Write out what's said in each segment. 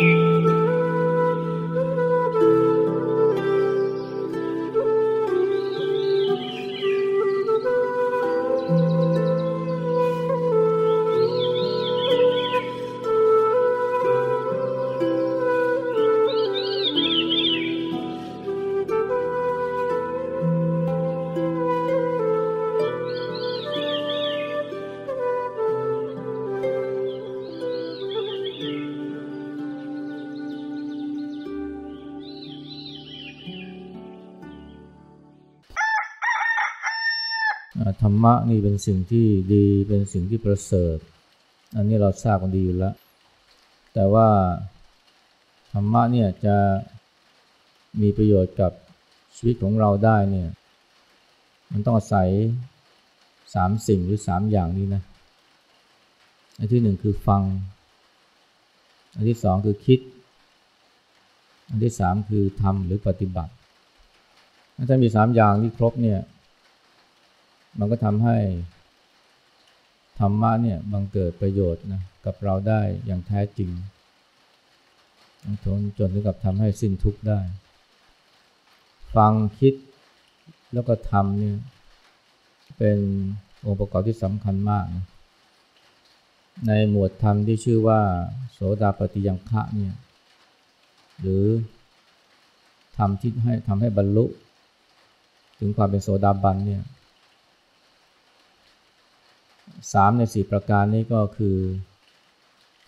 ธ รรมะนี่เป็นสิ่งที่ดีเป็นสิ่งที่ประเสริฐ อันนี้เราทราบกันดีอยู่แล้ว แต่ว่าธรรมะเนี่ยจะมีประโยชน์กับชีวิตของเราได้เนี่ย มันต้องอาศัยสามสิ่งหรือสามอย่างนี้นะอันที่หนึ่งคือฟัง อันที่สองคือคิด อันที่สามคือทำหรือปฏิบัติถ้ามีสามอย่างที่ครบเนี่ย มันก็ทำให้ธรรมะเนี่ยบังเกิดประโยชน์นะกับเราได้อย่างแท้จริงจนจนถึงกับทำให้สิ้นทุกข์ได้ ฟังคิดแล้วก็ทำเนี่ยเป็นองค์ประกอบที่สำคัญมากนะในหมวดธรรมที่ชื่อว่า โสดาปฏิยังคะเนี่ยหรือทำที่ให้ทำให้บรรลุ ถึงความเป็นโสดาบันเนี่ย สามในสี่ประการนี้ก็คือ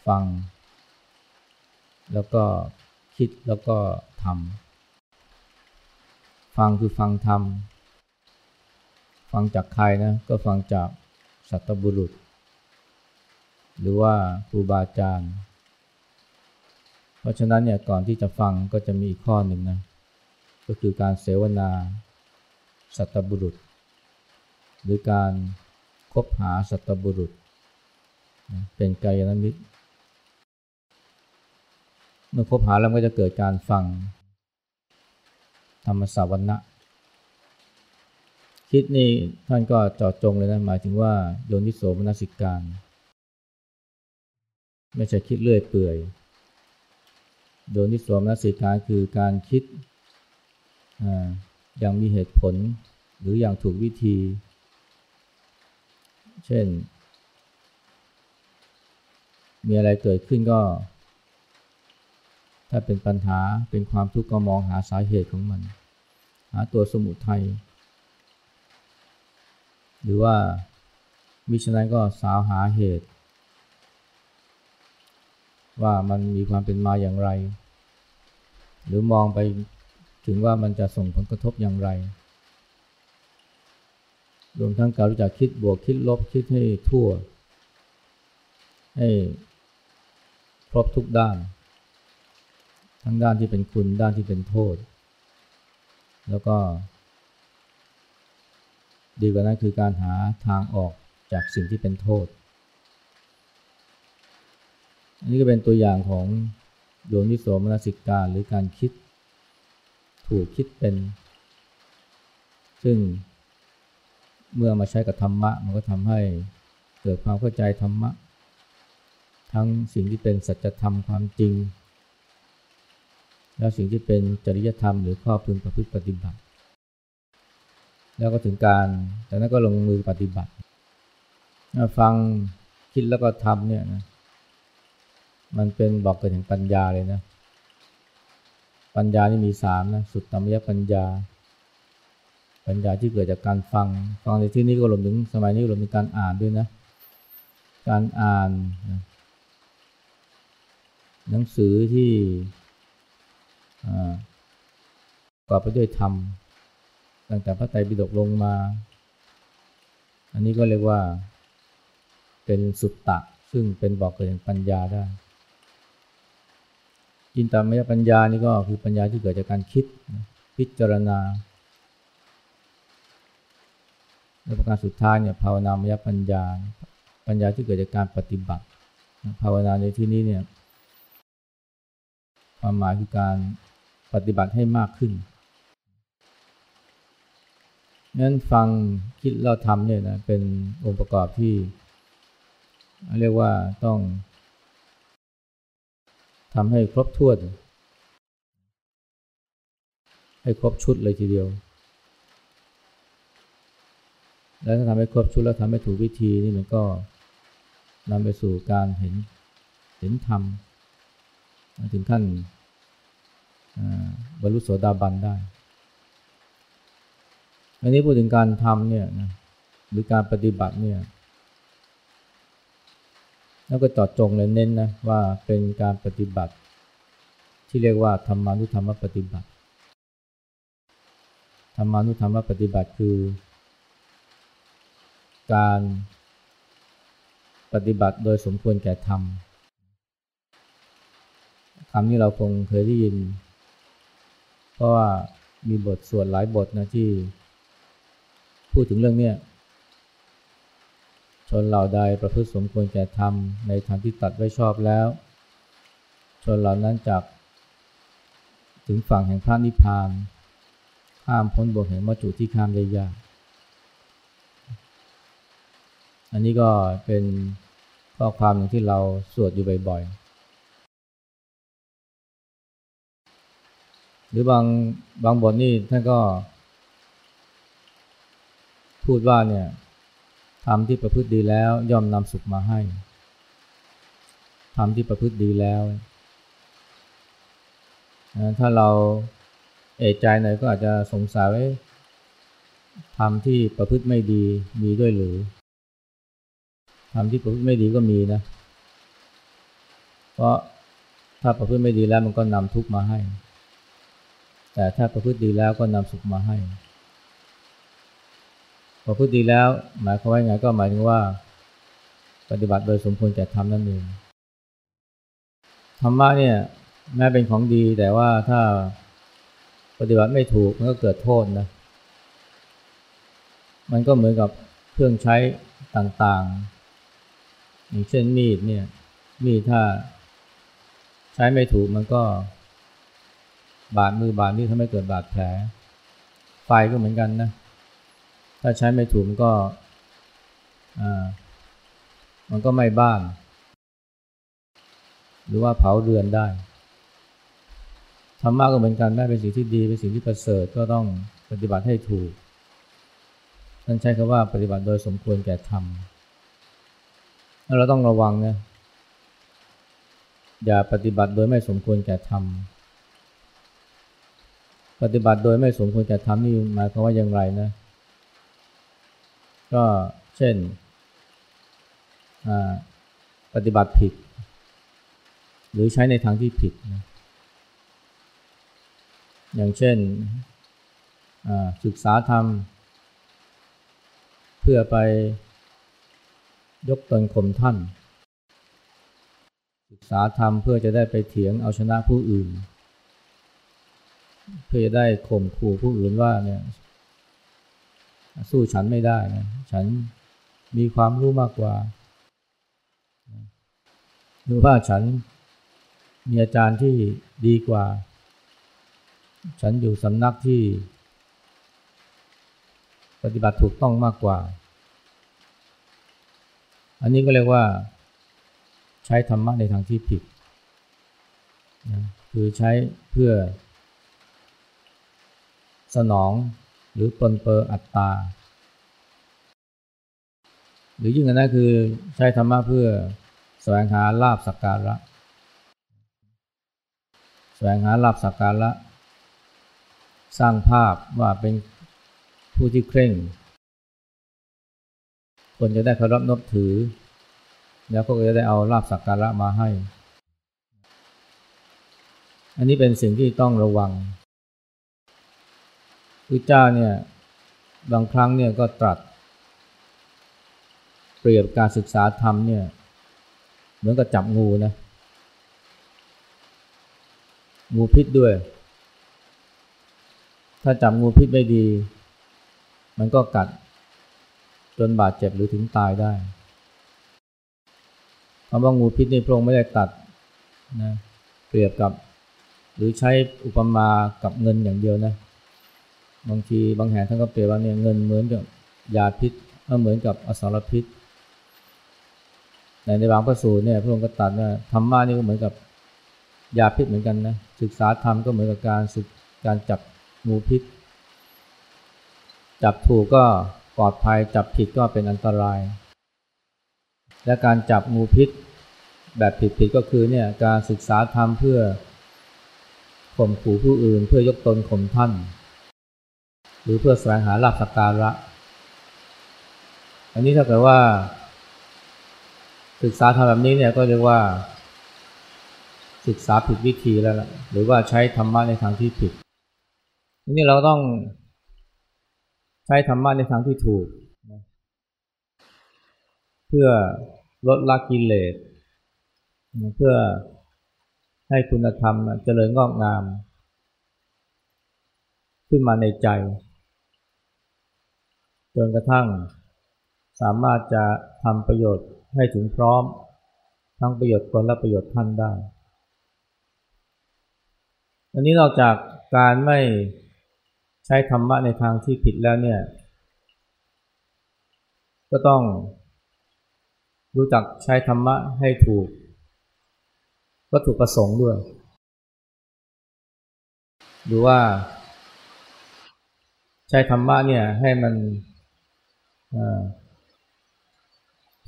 ฟัง แล้วก็คิดแล้วก็ทำฟังคือฟังทำฟังจากใครนะก็ฟังจากสัตบุรุษ หรือว่าครูบาอาจารย์ เพราะฉะนั้นเนี่ยก่อนที่จะฟังก็จะมีอีกข้อหนึ่งนะก็คือการเสวนาสัตบุรุษ หรือการ คบหาสัตบุรุษ เป็นกายนมิตร เมื่อคบหาแล้วก็จะเกิดการฟัง ธรรมสาวนะคิดนี่ท่านก็จอดจงเลยนะ หมายถึงว่าโยนิโสมนสิการ ไม่ใช่คิดเลื่อยเปื่อยโยนิโสมนสิการคือการคิดอย่างมีเหตุผลหรืออย่างถูกวิธี เช่น มีอะไรเกิดขึ้นก็ ถ้าเป็นปัญหาเป็นความทุกข์ก็มองหาสาเหตุของมัน หาตัวสมุทัยหรือว่ามิฉะนั้นก็สาวหาเหตุ ว่ามันมีความเป็นมาอย่างไร หรือมองไปถึงว่ามันจะส่งผลกระทบอย่างไร รวมทั้งการรู้จักคิดบวกคิดลบคิดให้ทั่ว ให้ครบทุกด้าน ทั้งด้านที่เป็นคุณด้านที่เป็นโทษ แล้วก็ ดีกว่านั้นคือการหาทางออกจากสิ่งที่เป็นโทษ อันนี้ก็เป็นตัวอย่างของโยนิโสมนสิการหรือการคิดถูกคิดเป็น ซึ่ง เมื่อมาใช้กับธรรมะ มันก็ทำให้เกิดความเข้าใจธรรมะ ทั้งสิ่งที่เป็นสัจธรรมความจริง แล้วสิ่งที่เป็นจริยธรรมหรือข้อพึงประพฤติปฏิบัติ แล้วก็ถึงการจากนั้นก็ลงมือปฏิบัติฟังคิดแล้วก็ทำเนี่ยนะมันเป็นบอกเกิดแห่งปัญญาเลยนะ ปัญญานี่มีสามนะ สุดตรรมยปัญญา ปัญญาที่เกิดจากการฟัง ฟังในที่นี้ก็รวมถึงสมัยนี้รวมถึงการอ่านด้วยนะ การอ่านหนังสือที่ประกอบไปด้วยธรรมตั้งแต่พระไตรปิฎกลงมา อันนี้ก็เรียกว่าเป็นสุตตะ ซึ่งเป็นบอกเกิดแห่งปัญญาได้จินตามยปัญญานี่ก็คือปัญญาที่เกิดจากการคิดพิจารณา และประการสุดท้ายเนี่ยภาวนามยปัญญา ปัญญาที่เกิดจากการปฏิบัติ ภาวนาในที่นี้เนี่ยความหมายคือการปฏิบัติให้มากขึ้นงั้นฟังคิดเราทำเนี่ยนะเป็นองค์ประกอบที่ เรียกว่าต้องทำให้ครบถ้วน ให้ครบชุดเลยทีเดียว แล้วถ้าทำให้ครบชุดแล้วทำให้ถูกวิธีนี่มันก็นำไปสู่การเห็นเห็นธรรมถึงขั้นบรรลุโสดาบันได้ อันนี้พูดถึงการทำเนี่ยนะหรือการปฏิบัติเนี่ยแล้วก็จอดจงเลยเน้นนะว่าเป็นการปฏิบัติ ที่เรียกว่าธรรมานุธรรมปฏิบัติธรรมานุธรรมปฏิบัติคือ การปฏิบัติโดยสมควรแก่ธรรมคำนี้เราคงเคยได้ยิน เพราะว่ามีบทสวดหลายบทนะที่ พูดถึงเรื่องนี้ชนเหล่าใดประพฤติสมควรแก่ธรรมในทางที่ตัดไว้ชอบแล้ว ชนเหล่านั้นจากถึงฝั่งแห่งพระนิพพาน ข้ามพ้นบวกแห่งมัจจุที่ข้ามได้ยาก อันนี้ก็เป็นข้อความหนึ่งที่เราสวดอยู่บ่อยๆ หรือบางบางบทนี่ท่านก็ พูดว่าเนี่ยทำที่ประพฤติดีแล้วย่อมนำสุขมาให้ทำที่ประพฤติดีแล้วถ้าเราเอกใจหน่อยก็อาจจะสงสัยว่าทำที่ประพฤติไม่ดีมีด้วยหรือ ทำที่ประพฤติไม่ดีก็มีนะ เพราะถ้าประพฤติไม่ดีแล้วมันก็นำทุกข์มาให้ แต่ถ้าประพฤติดีแล้วก็นำสุขมาให้ประพฤติดีแล้ว หมายความว่าไงก็หมายถึงว่า ปฏิบัติโดยสมควรแก่ทำนั่นเองธรรมะเนี่ยแม้เป็นของดีแต่ว่าถ้าปฏิบัติไม่ถูกมันก็เกิดโทษนะ มันก็เหมือนกับเครื่องใช้ต่างๆ อย่างเช่นมีดเนี่ย มีดถ้า ใช้ไม่ถูกมันก็ บาดมือบาดนี่ทำให้เกิดบาดแผล ไฟก็เหมือนกันนะ ถ้าใช้ไม่ถูกมันก็มันก็ไหม่บ้าน หรือว่าเผาเรือนได้ธรรมะก็เหมือนกันแม้เป็นสิ่งที่ดีเป็นสิ่งที่ประเสริฐก็ต้องปฏิบัติให้ถูกท่านใช้คำว่าปฏิบัติโดยสมควรแก่ธรรม เราต้องระวังนะอย่าปฏิบัติโดยไม่สมควรแก่ธรรมปฏิบัติโดยไม่สมควรจะทำนี่หมายความว่าอย่างไรนะ ก็เช่นปฏิบัติผิด หรือใช้ในทางที่ผิดนะอย่างเช่นศึกษาธรรม เพื่อไป ยกตนข่มท่าน ศึกษาธรรมเพื่อจะได้ไปเถียงเอาชนะผู้อื่น เพื่อจะได้ข่มขู่ผู้อื่นว่าเนี่ยสู้ฉันไม่ได้นะฉันมีความรู้มากกว่า หรือว่าฉันมีอาจารย์ที่ดีกว่า ฉันอยู่สำนักที่ ปฏิบัติถูกต้องมากกว่า อันนี้ก็เรียกว่าใช้ธรรมะในทางที่ผิดนะคือใช้เพื่อ สนองหรือปนเปอร์อัตตา หรือยิ่งกว่านั้นคือใช้ธรรมะเพื่อแสวงหาลาบสักการะ แสวงหาลาบสักการะ สร้างภาพว่าเป็นผู้ที่เคร่ง คนจะได้เคารพนับถือ แล้วก็จะได้เอาลาบสักการะมาให้ อันนี้เป็นสิ่งที่ต้องระวังพุทธเจ้าเนี่ยบางครั้งเนี่ยก็ตรัส เปรียบการศึกษาธรรมเนี่ยเหมือนกับจับงูนะงูพิษด้วย ถ้าจับงูพิษไม่ดี มันก็กัด นบาดเจ็บหรือถึงตายได้คำว่างูพิษนี่พระองค์ไม่ได้ตัดนะเปรียบกับ หรือใช้อุปมากับเงินอย่างเดียวนะ บางทีบางแห่งท่านก็เปรียบว่าเนี่ยเงินเหมือนกับยาพิษเหมือนกับอสารพิษในในบางพระสูตรเนี่ยพระองค์ก็ตัดว่าธรรมะนี่ก็เหมือนกับยาพิษเหมือนกันนะศึกษาธรรมก็เหมือนกับการศึกการจับงูพิษ จับถูกก็ ปลอดภัยจับผิดก็เป็นอันตราย และการจับงูพิษแบบผิดๆก็คือเนี่ยการศึกษาธรรมเพื่อข่มขู่ผู้อื่นเพื่อยกตนข่มท่าน หรือเพื่อแสวงหาลาภสักการะ อันนี้ถ้าเกิดว่า ศึกษาทำแบบนี้เนี่ยก็เรียกว่า ศึกษาผิดวิธีแล้วล่ะหรือว่าใช้ธรรมะในทางที่ผิดทีนี้เราต้อง ใช้ธรรมะในทางที่ถูกเพื่อลดละกิเลสเพื่อให้คุณธรรมเจริญงอกงาม ขึ้นมาในใจ จนกระทั่ง สามารถจะทำประโยชน์ให้ถึงพร้อม ทั้งประโยชน์ตนและประโยชน์ท่านได้ อันนี้นอกจากการไม่ ใช้ธรรมะในทางที่ผิดแล้วเนี่ย ก็ต้องรู้จักใช้ธรรมะให้ถูกวัตถุประสงค์ด้วย หรือว่า ใช้ธรรมะเนี่ยให้มัน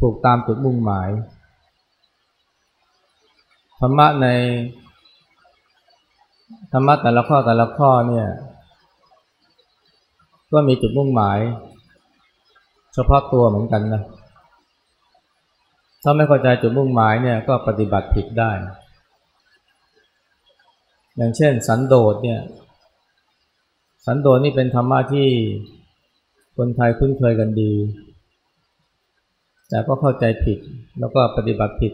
ถูกตามจุดมุ่งหมาย ธรรมะในธรรมะแต่ละข้อแต่ละข้อเนี่ย ก็มีจุดมุ่งหมาย เฉพาะตัวเหมือนกันนะ ถ้าไม่เข้าใจจุดมุ่งหมายเนี่ยก็ปฏิบัติผิดได้ อย่างเช่น สันโดษเนี่ย สันโดษนี่เป็นธรรมะที่คนไทยคุ้นเคยกันดี แต่ก็เข้าใจผิดแล้วก็ปฏิบัติผิด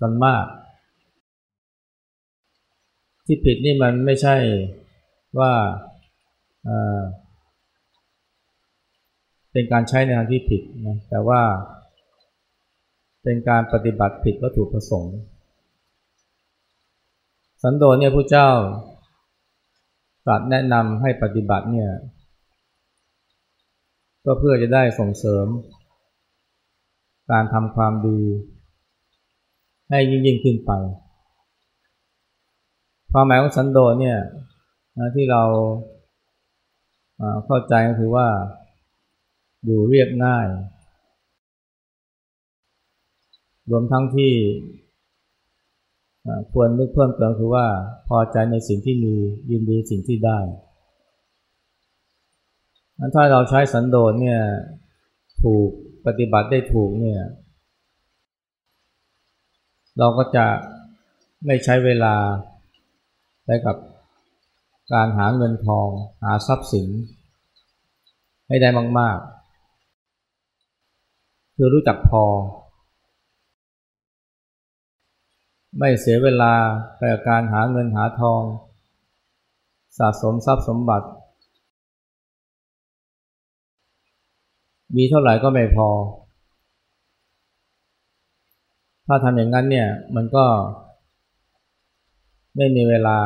กันมาก ที่ผิดนี่มันไม่ใช่ว่า เป็นการใช้ในทางที่ผิดนะแต่ว่า เป็นการปฏิบัติผิดวัตถุประสงค์ สันโดษเนี่ยพระเจ้าตรัสแนะนำให้ปฏิบัติเนี่ยก็เพื่อจะได้ส่งเสริม การทำความดี ให้ยิ่งยิ่งขึ้นไป ความหมายของสันโดษเนี่ยที่เราเข้าใจก็คือว่า อยู่เรียบง่าย รวมทั้งที่ควรนึกเพิ่มเติมคือว่าพอใจในสิ่งที่มียินดีสิ่งที่ได้ถ้าเราใช้สันโดษเนี่ยถูกปฏิบัติได้ถูกเนี่ย เราก็จะไม่ใช้เวลาไปกับการหาเงินทอง หาทรัพย์สินให้ได้มาก ๆ คือรู้จักพอ ไม่เสียเวลาไปกับการหาเงินหาทอง สะสมทรัพย์สมบัติ มีเท่าไหร่ก็ไม่พอ ถ้าทำอย่างนั้นเนี่ยมันก็ไม่มีเวลา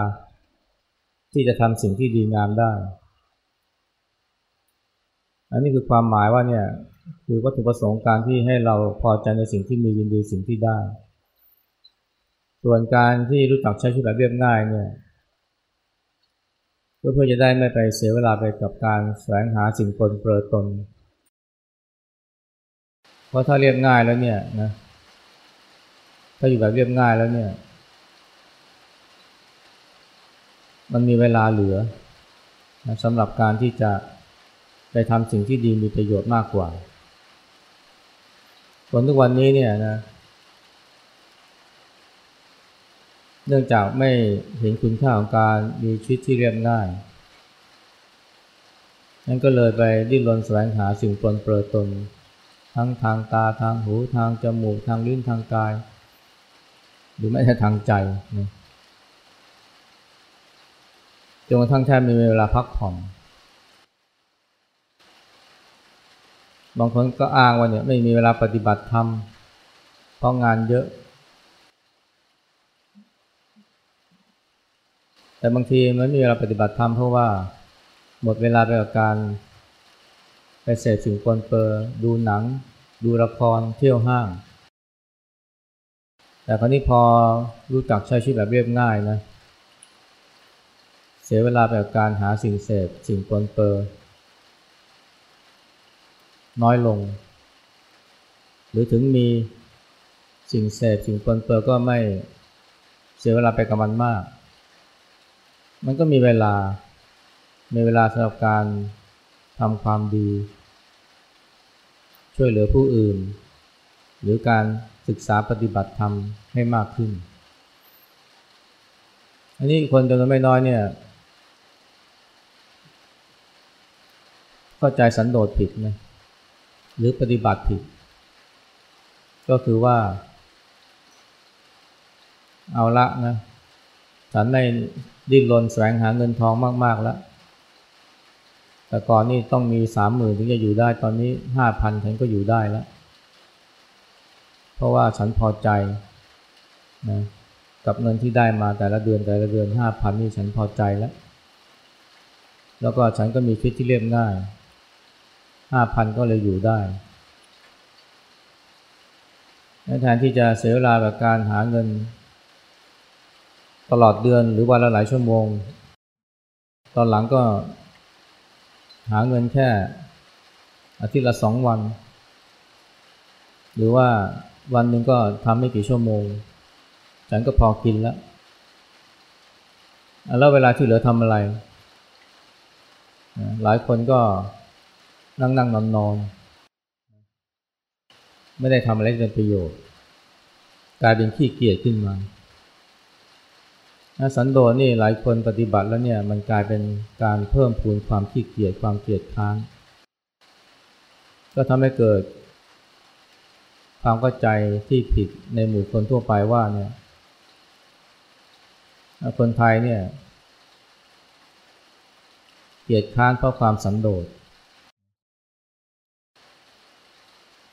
ที่จะทำสิ่งที่ดีงามได้ อันนี้คือความหมายว่าเนี่ย คือวัตถุประสงค์การที่ให้เราพอใจในสิ่งที่มียินดีสิ่งที่ได้ ส่วนการที่รู้จักใช้ชีวิตแบบเรียบง่ายเนี่ยก็เพื่อจะได้ไม่ไปเสียเวลาไปกับการแสวงหาสิ่งปนเปื้อตน เพราะถ้าเรียบง่ายแล้วเนี่ยนะ ถ้าอยู่แบบเรียบง่ายแล้วเนี่ย มันมีเวลาเหลือนะสำหรับการที่จะไปทำสิ่งที่ดีมีประโยชน์มากกว่า คนทุกวันนี้เนี่ยนะ เนื่องจากไม่เห็นคุณค่าของการมีชีวิตที่เรียบง่าย นั่นก็เลยไปดิ้นรนแสวงหาสิ่งปนเปื้อตน ทั้งทางตาทางหูทางจมูกทางลิ้นทางกาย หรือแม้แต่ทางใจนะจนกระทั่งแทบไมีเวลาพักผ่อน บางคนก็อ้างว่าเนี่ยไม่มีเวลาปฏิบัติธรรมเพราะงานเยอะ แต่บางทีมันมีเวลาปฏิบัติธรรมเพราะว่าหมดเวลาไปกับการไปเสพสิ่งปนเปื้อดูหนัง ดูละครเที่ยวห้าง แต่คราวนี้พอรู้จักใช้ชีวิตแบบเรียบง่ายนะ เสียเวลาไปกับการหาสิ่งเสพสิ่งปนเปื้อ น้อยลง หรือถึงมีสิ่งเสพสิ่งปนเปื้อก็ไม่เสียเวลาไปกับมันมาก มันก็มีเวลา มีเวลาสำหรับการทำความดี ช่วยเหลือผู้อื่น หรือการศึกษาปฏิบัติธรรมให้มากขึ้น อันนี้คนจำนวนไม่น้อยเนี่ยเข้าใจสันโดษผิดนะ หรือปฏิบัติผิด ก็คือว่า เอาละนะฉันในดิ้นรนแสวงหาเงินทองมากๆแล้ว แต่ก่อนนี่ต้องมีสามหมื่นถึงจะอยู่ได้ตอนนี้ห้าพันฉันก็อยู่ได้แล้ว เพราะว่าฉันพอใจนะกับเงินที่ได้มาแต่ละเดือนแต่ละเดือนห้าพันนี่ฉันพอใจแล้ว แล้วก็ฉันก็มีชีวิตที่เรียบง่าย ห้าพันก็เลยอยู่ได้แทนที่จะเสียเวลากับการหาเงิน ตลอดเดือนหรือวันละหลายชั่วโมง ตอนหลังก็หาเงินแค่อาทิตย์ละสองวัน หรือว่าวันหนึ่งก็ทำไม่กี่ชั่วโมง ฉันก็พอกินแล้ว แล้วเวลาที่เหลือทำอะไร หลายคนก็ นั่งนั่งนอนนอนไม่ได้ทำอะไรที่เป็นประโยชน์กลายเป็นขี้เกียจขึ้นมาสันโดษนี่หลายคนปฏิบัติแล้วเนี่ยมันกลายเป็นการเพิ่มพูนความขี้เกียจความเกียจค้านก็ทำให้เกิด ความเข้าใจที่ผิดในหมู่คนทั่วไปว่าเนี่ยคนไทยเนี่ย เกียจค้านเพราะความสันโดษ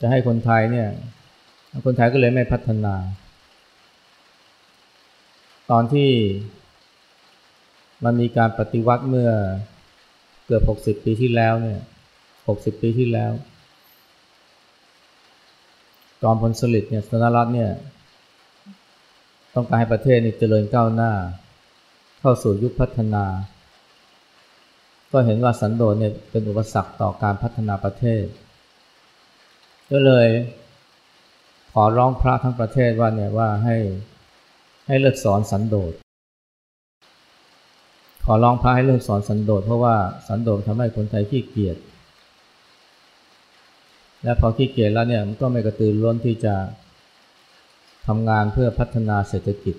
จะให้คนไทยเนี่ย คนไทยก็เลยไม่พัฒนา ตอนที่มันมีการปฏิวัติเมื่อเกือบหกสิบปีที่แล้วเนี่ยหกสิบปีที่แล้วตอนพลสฤษดิ์เนี่ยสนรัฐเนี่ย ต้องการให้ประเทศนี่เจริญก้าวหน้า เข้าสู่ยุคพัฒนา ก็เห็นว่าสันโดษเนี่ยเป็นอุปสรรคต่อการพัฒนาประเทศ ก็เลยขอร้องพระทั้งประเทศว่าเนี่ยว่าให้ให้เลิกสอนสันโดษ ขอร้องพระให้เลิกสอนสันโดษเพราะว่าสันโดษทำให้คนไทยขี้เกียจ และพอขี้เกียจแล้วเนี่ยมันก็ไม่กระตือร้นที่จะทำงานเพื่อพัฒนาเศรษฐกิจ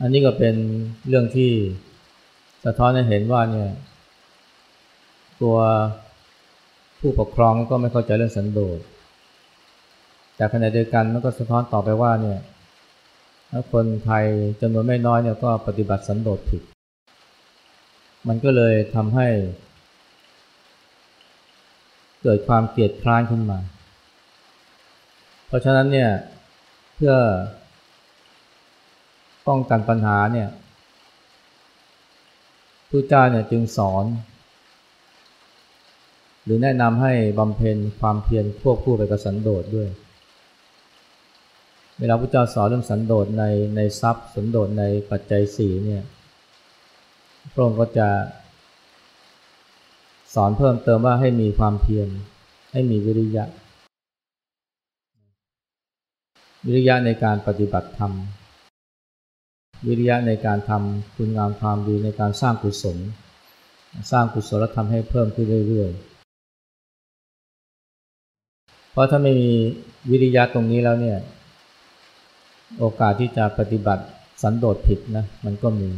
อันนี้ก็เป็นเรื่องที่สะท้อนให้เห็นว่าเนี่ยตัว ผู้ปกครองก็ไม่เข้าใจเรื่องสันโดษแต่ขณะเดียวกันมันก็สะท้อนต่อไปว่าเนี่ยคนไทยจำนวนไม่น้อยเนี่ยก็ปฏิบัติสันโดษผิด มันก็เลยทำให้ เกิดความเกลียดคร้านขึ้นมา เพราะฉะนั้นเนี่ยเพื่อป้องกันปัญหาเนี่ยผู้เจ้าเนี่ยจึงสอน หรือแนะนำให้บำเพ็ญความเพียรควบคู่ไปกับสันโดษด้วย เวลาพระเจ้าสอนเรื่องสันโดษในในทรัพย์สันโดษในปัจจัยสี่เนี่ยพระองค์ก็จะสอนเพิ่มเติมว่าให้มีความเพียรให้มีวิริยะ วิริยะในการปฏิบัติธรรม วิริยะในการทำคุณงามความดีในการสร้างกุศล สร้างกุศลธรรมให้เพิ่มขึ้นเรื่อยๆ เพราะถ้าไม่มีวิริยะตรงนี้แล้วเนี่ย โอกาสที่จะปฏิบัติสันโดษผิดนะมันก็มี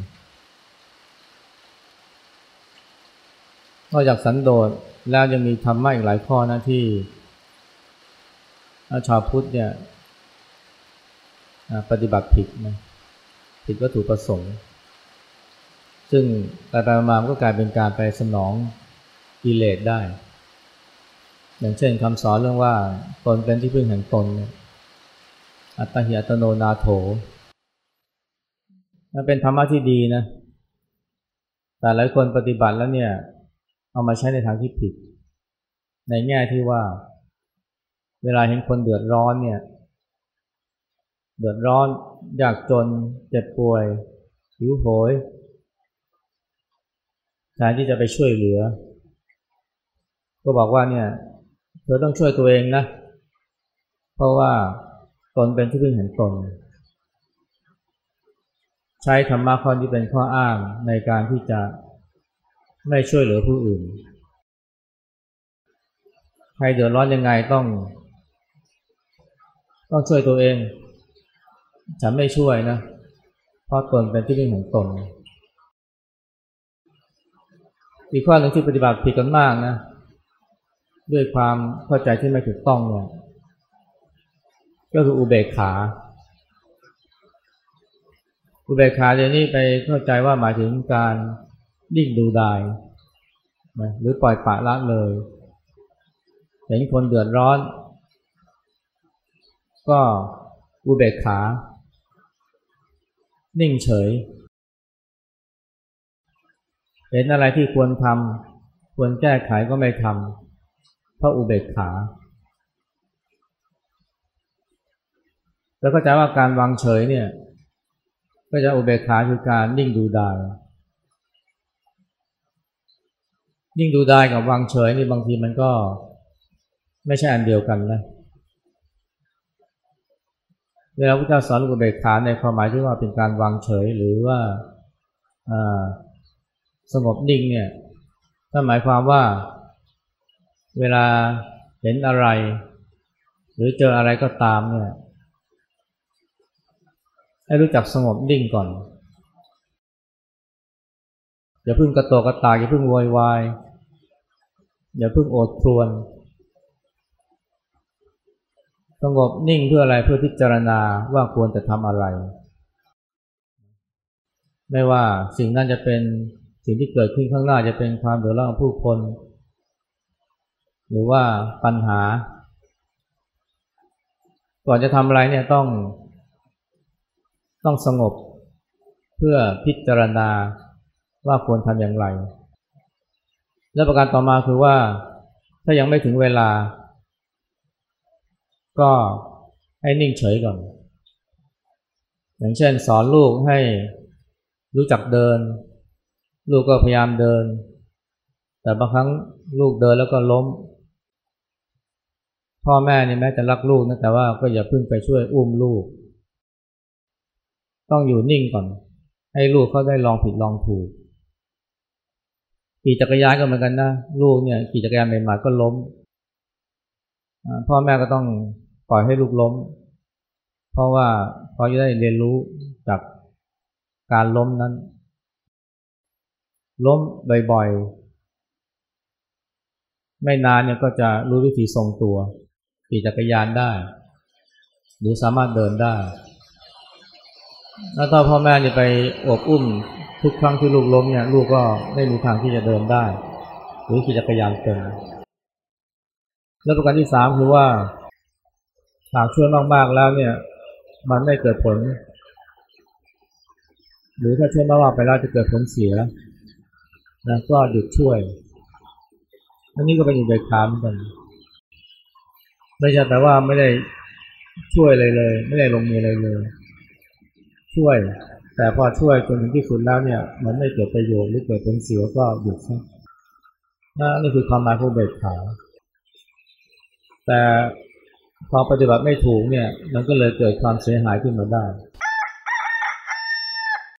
นอกจากสันโดษแล้วยังมีธรรมะอีกหลายข้อนะที่ชาวพุทธเนี่ยปฏิบัติผิดนะผิดวัตถุประสงค์ ซึ่งไปไปมาก็กลายเป็นการไปสนองกิเลสได้ อย่างเช่นคำสอนเรื่องว่าตนเป็นที่พึ่งแห่งตนเนี่ยอัตหิอัตโนนาโถมันเป็นธรรมะที่ดีนะ แต่หลายคนปฏิบัติแล้วเนี่ย เอามาใช้ในทางที่ผิด ในแง่ที่ว่า เวลาเห็นคนเดือดร้อนเนี่ย เดือดร้อนอยากจนเจ็บป่วย หิวโหยแทนที่จะไปช่วยเหลือ ก็บอกว่าเนี่ย เธอต้องช่วยตัวเองนะ เพราะว่าตนเป็นที่พึ่งแห่งตน ใช้ธรรมะข้อนี้เป็นข้ออ้างในการที่จะไม่ช่วยเหลือผู้อื่น ใครเดือดร้อนยังไงต้อง ต้องช่วยตัวเอง ฉันไม่ช่วยนะ เพราะตนเป็นที่พึ่งของตน อีกข้อหนึ่งที่ปฏิบัติผิดกันมากนะ ด้วยความเข้าใจที่ไม่ถูกต้องเนี่ยก็คืออุเบกขา อุเบกขาเดี๋ยวนี้ไปเข้าใจว่าหมายถึงการนิ่งดูดายนะหรือปล่อยปละละเลย เห็นคนเดือดร้อน ก็อุเบกขา นิ่งเฉย เห็นอะไรที่ควรทำควรแก้ไขก็ไม่ทำ เพราะอุเบกขา แล้วก็จะว่าการวางเฉยเนี่ย ก็จะอุเบกขาคือการนิ่งดูดายยิ่งดูได้กับวางเฉยนี่บางทีมันก็ไม่ใช่อันเดียวกันนะเวลาพระเจ้าสอนอุเบกขาในความหมายที่ว่าเป็นการวางเฉยหรือว่าสงบนิ่งเนี่ยถ้าหมายความว่า เวลาเห็นอะไร หรือเจออะไรก็ตามเนี่ยให้รู้จักสงบนิ่งก่อน อย่าพึ่งกระโตกกระตากอย่าพึ่งวอยวายอย่าเพิ่งโอดครวน สงบนิ่งเพื่ออะไรเพื่อพิจารณาว่าควรจะทำอะไร ไม่ว่าสิ่งนั้นจะเป็นสิ่งที่เกิดขึ้นข้างหน้าจะเป็นความเดือดร้อนของผู้คน หรือว่าปัญหา ก่อนจะทำอะไรเนี่ยต้อง ต้องสงบเพื่อพิจารณาว่าควรทำอย่างไร และประการต่อมาคือว่า ถ้ายังไม่ถึงเวลา ก็ให้นิ่งเฉยก่อน อย่างเช่นสอนลูกให้รู้จักเดิน ลูกก็พยายามเดิน แต่บางครั้งลูกเดินแล้วก็ล้ม พ่อแม่เนี่ยแม้จะรักลูกนะแต่ว่าก็อย่าเพิ่งไปช่วยอุ้มลูก ต้องอยู่นิ่งก่อน ให้ลูกเขาได้ลองผิดลองถูกขี่จักรยานก็เหมือนกันนะลูกเนี่ยขี่จักรยานใหม่ๆก็ล้มพ่อแม่ก็ต้องปล่อยให้ลูกล้ม เพราะว่าเขาจะได้เรียนรู้จากการล้มนั้น ล้มบ่อยๆ ไม่นานเนี่ยก็จะรู้วิธีทรงตัว ขี่จักรยานได้ หรือสามารถเดินได้ แล้วถ้าพ่อแม่เนี่ยไปอบอุ้มทุกครั้งที่ลูกล้มเนี่ยลูกก็ไม่มีทางที่จะเดินได้ หรือขี่จักรยานเป็นแล้วประการที่สามคือว่าหากช่วยมากๆแล้วเนี่ย มันไม่เกิดผล หรือถ้าช่วยมากๆไปแล้วจะเกิดผลเสียนะก็หยุดช่วยอันนี้ก็เป็นอีกแบบคามกัน ไม่ใช่แต่ว่าไม่ได้ช่วยอะไรเลย ไม่ได้ลงมืออะไรเลย ช่วย แต่พอช่วยจนถึงที่สุดแล้วเนี่ย มันไม่เกิดประโยชน์หรือเกิดผลเสียก็หยุดซะนี่คือความหมายของเบกขาแต่พอปฏิบัติไม่ถูกเนี่ย มันก็เลยเกิดความเสียหายขึ้นมาได้